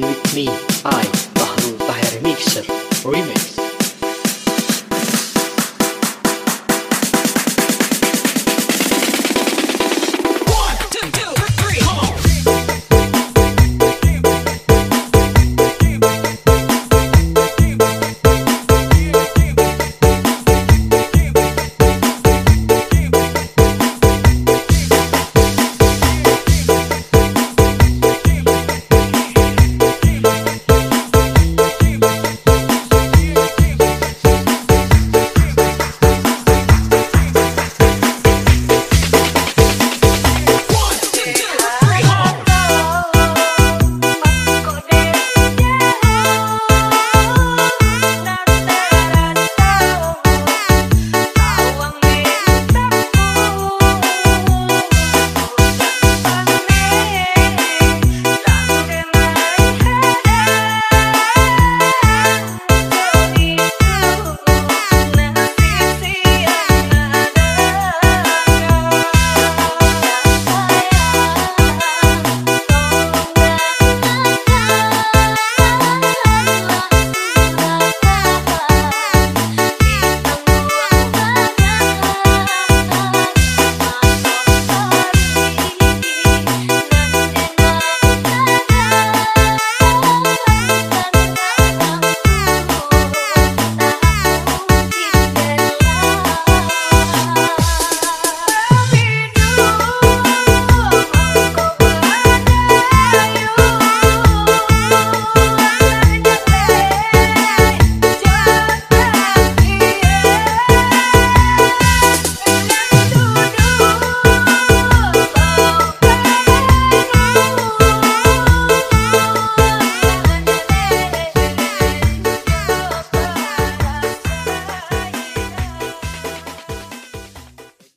with me, I